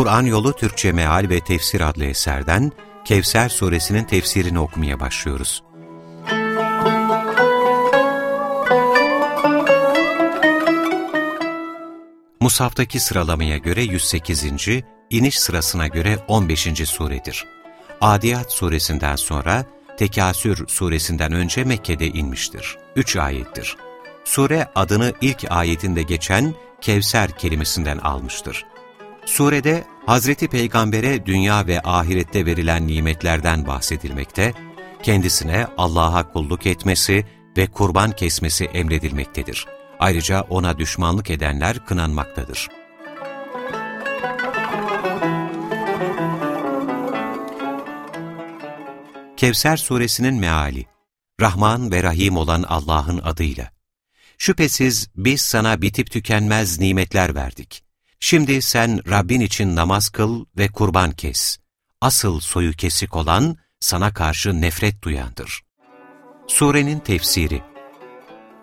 Kur'an Yolu Türkçe Meal ve Tefsir adlı eserden Kevser suresinin tefsirini okumaya başlıyoruz. Musaf'taki sıralamaya göre 108. iniş sırasına göre 15. suredir. Adiyat suresinden sonra Tekasür suresinden önce Mekke'de inmiştir. 3 ayettir. Sure adını ilk ayetinde geçen Kevser kelimesinden almıştır. Surede Hazreti Peygamber'e dünya ve ahirette verilen nimetlerden bahsedilmekte, kendisine Allah'a kulluk etmesi ve kurban kesmesi emredilmektedir. Ayrıca ona düşmanlık edenler kınanmaktadır. Kevser suresinin meali Rahman ve Rahim olan Allah'ın adıyla Şüphesiz biz sana bitip tükenmez nimetler verdik. Şimdi sen Rabbin için namaz kıl ve kurban kes. Asıl soyu kesik olan sana karşı nefret duyandır. Surenin tefsiri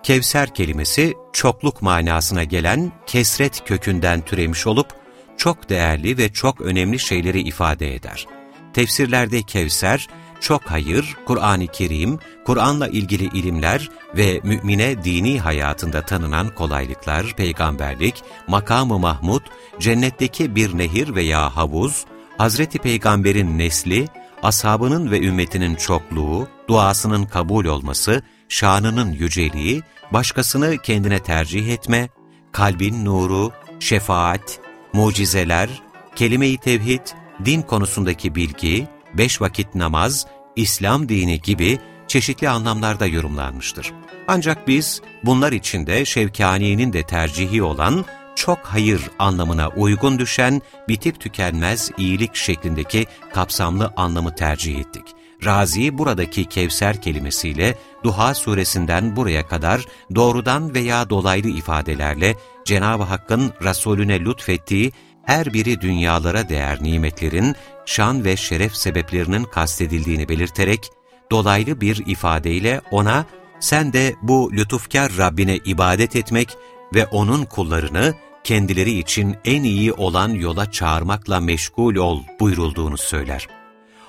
Kevser kelimesi çokluk manasına gelen kesret kökünden türemiş olup çok değerli ve çok önemli şeyleri ifade eder. Tefsirlerde Kevser, çok hayır, Kur'an-ı Kerim, Kur'an'la ilgili ilimler ve mümine dini hayatında tanınan kolaylıklar, peygamberlik, makamı Mahmud, cennetteki bir nehir veya havuz, Hazreti Peygamber'in nesli, ashabının ve ümmetinin çokluğu, duasının kabul olması, şanının yüceliği, başkasını kendine tercih etme, kalbin nuru, şefaat, mucizeler, kelime-i tevhid, din konusundaki bilgi, beş vakit namaz, İslam dini gibi çeşitli anlamlarda yorumlanmıştır. Ancak biz bunlar içinde Şevkani'nin de tercihi olan çok hayır anlamına uygun düşen bitip tükenmez iyilik şeklindeki kapsamlı anlamı tercih ettik. Razi buradaki Kevser kelimesiyle Duha suresinden buraya kadar doğrudan veya dolaylı ifadelerle Cenab-ı Hakk'ın Resulüne lütfettiği her biri dünyalara değer nimetlerin şan ve şeref sebeplerinin kastedildiğini belirterek, dolaylı bir ifadeyle ona, sen de bu lütufkar Rabbine ibadet etmek ve O'nun kullarını kendileri için en iyi olan yola çağırmakla meşgul ol buyurulduğunu söyler.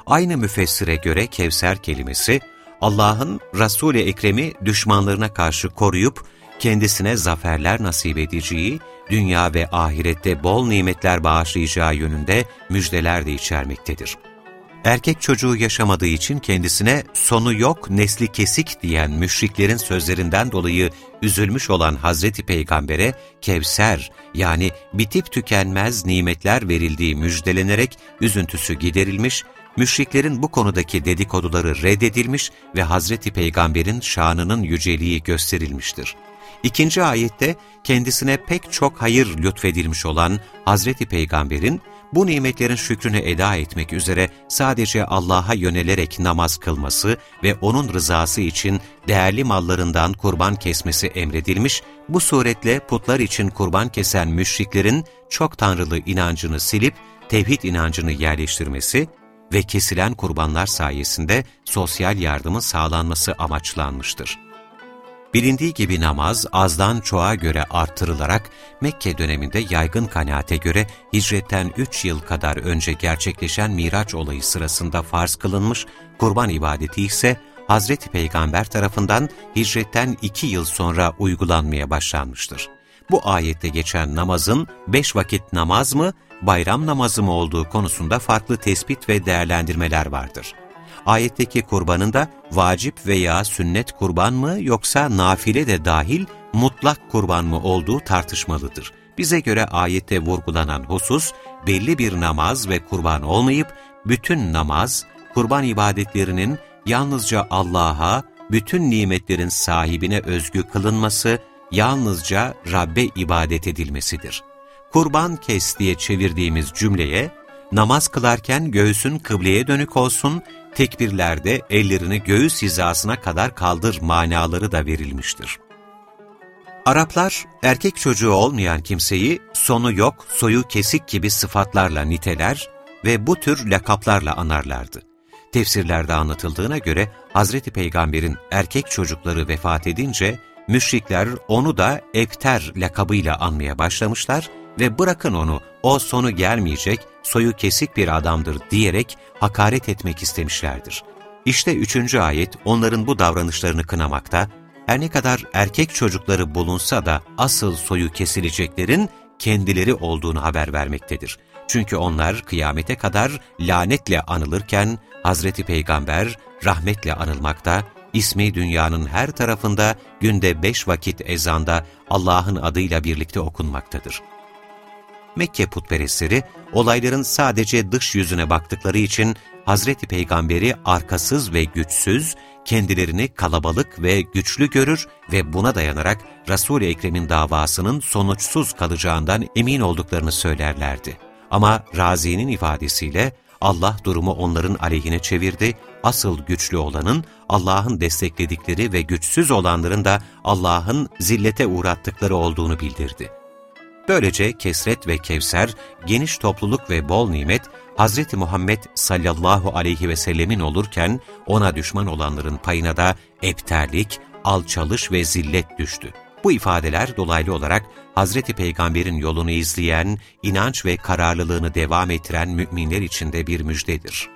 Aynı müfessire göre Kevser kelimesi, Allah'ın Resul-i Ekrem'i düşmanlarına karşı koruyup, kendisine zaferler nasip edeceği, dünya ve ahirette bol nimetler bağışlayacağı yönünde müjdeler de içermektedir. Erkek çocuğu yaşamadığı için kendisine sonu yok, nesli kesik diyen müşriklerin sözlerinden dolayı üzülmüş olan Hazreti Peygamber'e Kevser yani bitip tükenmez nimetler verildiği müjdelenerek üzüntüsü giderilmiş, müşriklerin bu konudaki dedikoduları reddedilmiş ve Hazreti Peygamber'in şanının yüceliği gösterilmiştir. İkinci ayette kendisine pek çok hayır lütfedilmiş olan Hazreti Peygamber'in bu nimetlerin şükrünü eda etmek üzere sadece Allah'a yönelerek namaz kılması ve O'nun rızası için değerli mallarından kurban kesmesi emredilmiş, bu suretle putlar için kurban kesen müşriklerin çok tanrılı inancını silip tevhid inancını yerleştirmesi ve kesilen kurbanlar sayesinde sosyal yardımın sağlanması amaçlanmıştır. Bilindiği gibi namaz azdan çoğa göre artırılarak Mekke döneminde yaygın kanaate göre hicretten 3 yıl kadar önce gerçekleşen Miraç olayı sırasında farz kılınmış, kurban ibadeti ise Hazreti Peygamber tarafından hicretten 2 yıl sonra uygulanmaya başlanmıştır. Bu ayette geçen namazın 5 vakit namaz mı, bayram namazı mı olduğu konusunda farklı tespit ve değerlendirmeler vardır ayetteki kurbanın da vacip veya sünnet kurban mı yoksa nafile de dahil mutlak kurban mı olduğu tartışmalıdır. Bize göre ayette vurgulanan husus belli bir namaz ve kurban olmayıp bütün namaz, kurban ibadetlerinin yalnızca Allah'a, bütün nimetlerin sahibine özgü kılınması, yalnızca Rabbe ibadet edilmesidir. Kurban kes diye çevirdiğimiz cümleye, namaz kılarken göğsün kıbleye dönük olsun, tekbirlerde ellerini göğüs hizasına kadar kaldır manaları da verilmiştir. Araplar, erkek çocuğu olmayan kimseyi sonu yok, soyu kesik gibi sıfatlarla niteler ve bu tür lakaplarla anarlardı. Tefsirlerde anlatıldığına göre Hazreti Peygamber'in erkek çocukları vefat edince müşrikler onu da Ebter lakabıyla anmaya başlamışlar ve bırakın onu, o sonu gelmeyecek, soyu kesik bir adamdır diyerek hakaret etmek istemişlerdir. İşte üçüncü ayet onların bu davranışlarını kınamakta, her ne kadar erkek çocukları bulunsa da asıl soyu kesileceklerin kendileri olduğunu haber vermektedir. Çünkü onlar kıyamete kadar lanetle anılırken Hazreti Peygamber rahmetle anılmakta, ismi dünyanın her tarafında günde beş vakit ezanda Allah'ın adıyla birlikte okunmaktadır. Mekke putperestleri olayların sadece dış yüzüne baktıkları için Hazreti Peygamber'i arkasız ve güçsüz, kendilerini kalabalık ve güçlü görür ve buna dayanarak Resul-i Ekrem'in davasının sonuçsuz kalacağından emin olduklarını söylerlerdi. Ama Razi'nin ifadesiyle Allah durumu onların aleyhine çevirdi, asıl güçlü olanın Allah'ın destekledikleri ve güçsüz olanların da Allah'ın zillete uğrattıkları olduğunu bildirdi. Böylece kesret ve kevser, geniş topluluk ve bol nimet, Hz. Muhammed sallallahu aleyhi ve sellemin olurken ona düşman olanların payına da epterlik, alçalış ve zillet düştü. Bu ifadeler dolaylı olarak Hz. Peygamber'in yolunu izleyen, inanç ve kararlılığını devam ettiren müminler için de bir müjdedir.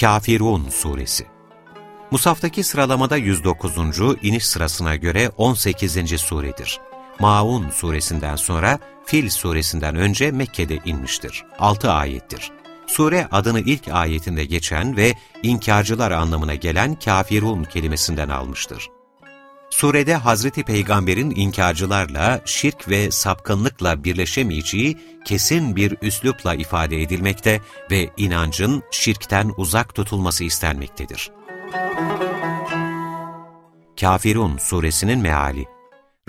Kafirun Suresi Musaftaki sıralamada 109. iniş sırasına göre 18. suredir. Maun suresinden sonra Fil suresinden önce Mekke'de inmiştir. 6 ayettir. Sure adını ilk ayetinde geçen ve inkarcılar anlamına gelen kafirun kelimesinden almıştır. Surede Hazreti Peygamber'in inkarcılarla, şirk ve sapkınlıkla birleşemeyeceği kesin bir üslupla ifade edilmekte ve inancın şirkten uzak tutulması istenmektedir. Kafirun suresinin meali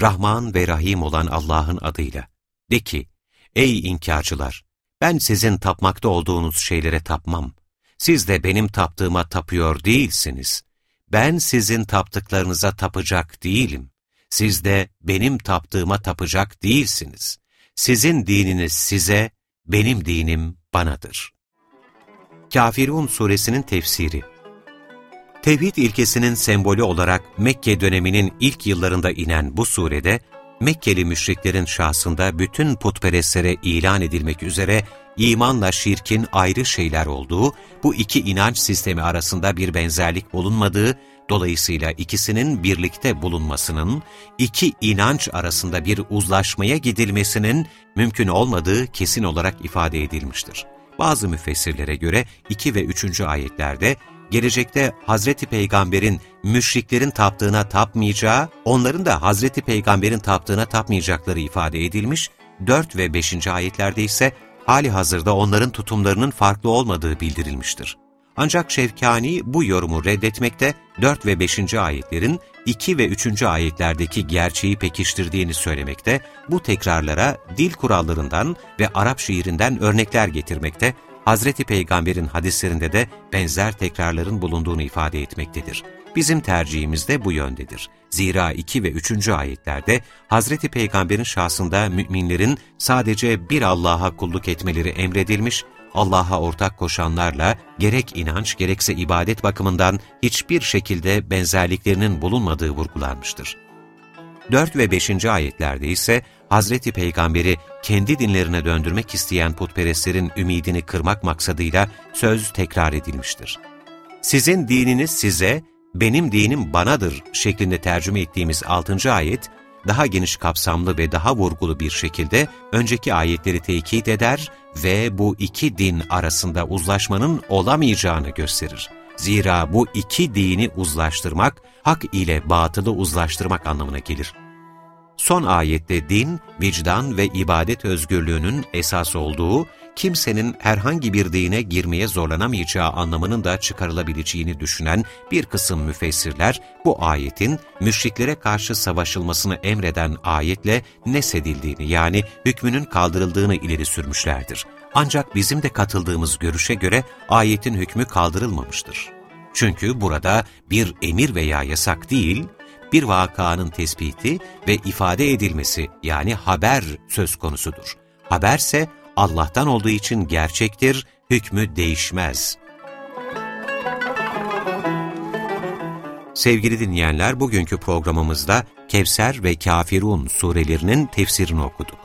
Rahman ve Rahim olan Allah'ın adıyla. De ki, ey inkarcılar! Ben sizin tapmakta olduğunuz şeylere tapmam. Siz de benim taptığıma tapıyor değilsiniz. Ben sizin taptıklarınıza tapacak değilim. Siz de benim taptığıma tapacak değilsiniz. Sizin dininiz size, benim dinim banadır. Kafirun suresinin tefsiri Tevhid ilkesinin sembolü olarak Mekke döneminin ilk yıllarında inen bu surede, Mekkeli müşriklerin şahsında bütün putperestlere ilan edilmek üzere imanla şirkin ayrı şeyler olduğu, bu iki inanç sistemi arasında bir benzerlik bulunmadığı, dolayısıyla ikisinin birlikte bulunmasının, iki inanç arasında bir uzlaşmaya gidilmesinin mümkün olmadığı kesin olarak ifade edilmiştir. Bazı müfessirlere göre 2 ve 3. ayetlerde gelecekte Hazreti Peygamber'in müşriklerin taptığına tapmayacağı, onların da Hazreti Peygamber'in taptığına tapmayacakları ifade edilmiş, 4 ve 5. ayetlerde ise hali hazırda onların tutumlarının farklı olmadığı bildirilmiştir. Ancak Şevkani bu yorumu reddetmekte 4 ve 5. ayetlerin 2 ve 3. ayetlerdeki gerçeği pekiştirdiğini söylemekte, bu tekrarlara dil kurallarından ve Arap şiirinden örnekler getirmekte Hazreti Peygamber'in hadislerinde de benzer tekrarların bulunduğunu ifade etmektedir. Bizim tercihimiz de bu yöndedir. Zira 2 ve 3. ayetlerde Hazreti Peygamber'in şahsında müminlerin sadece bir Allah'a kulluk etmeleri emredilmiş, Allah'a ortak koşanlarla gerek inanç gerekse ibadet bakımından hiçbir şekilde benzerliklerinin bulunmadığı vurgulanmıştır. 4 ve 5. ayetlerde ise Hazreti Peygamber'i kendi dinlerine döndürmek isteyen putperestlerin ümidini kırmak maksadıyla söz tekrar edilmiştir. Sizin dininiz size, benim dinim banadır şeklinde tercüme ettiğimiz 6. ayet, daha geniş kapsamlı ve daha vurgulu bir şekilde önceki ayetleri tekit eder ve bu iki din arasında uzlaşmanın olamayacağını gösterir. Zira bu iki dini uzlaştırmak, hak ile batılı uzlaştırmak anlamına gelir. Son ayette din, vicdan ve ibadet özgürlüğünün esas olduğu, kimsenin herhangi bir dine girmeye zorlanamayacağı anlamının da çıkarılabileceğini düşünen bir kısım müfessirler, bu ayetin müşriklere karşı savaşılmasını emreden ayetle nesedildiğini yani hükmünün kaldırıldığını ileri sürmüşlerdir. Ancak bizim de katıldığımız görüşe göre ayetin hükmü kaldırılmamıştır. Çünkü burada bir emir veya yasak değil, bir vakanın tespiti ve ifade edilmesi yani haber söz konusudur. Haberse Allah'tan olduğu için gerçektir, hükmü değişmez. Sevgili dinleyenler, bugünkü programımızda Kevser ve Kafirun surelerinin tefsirini okuduk.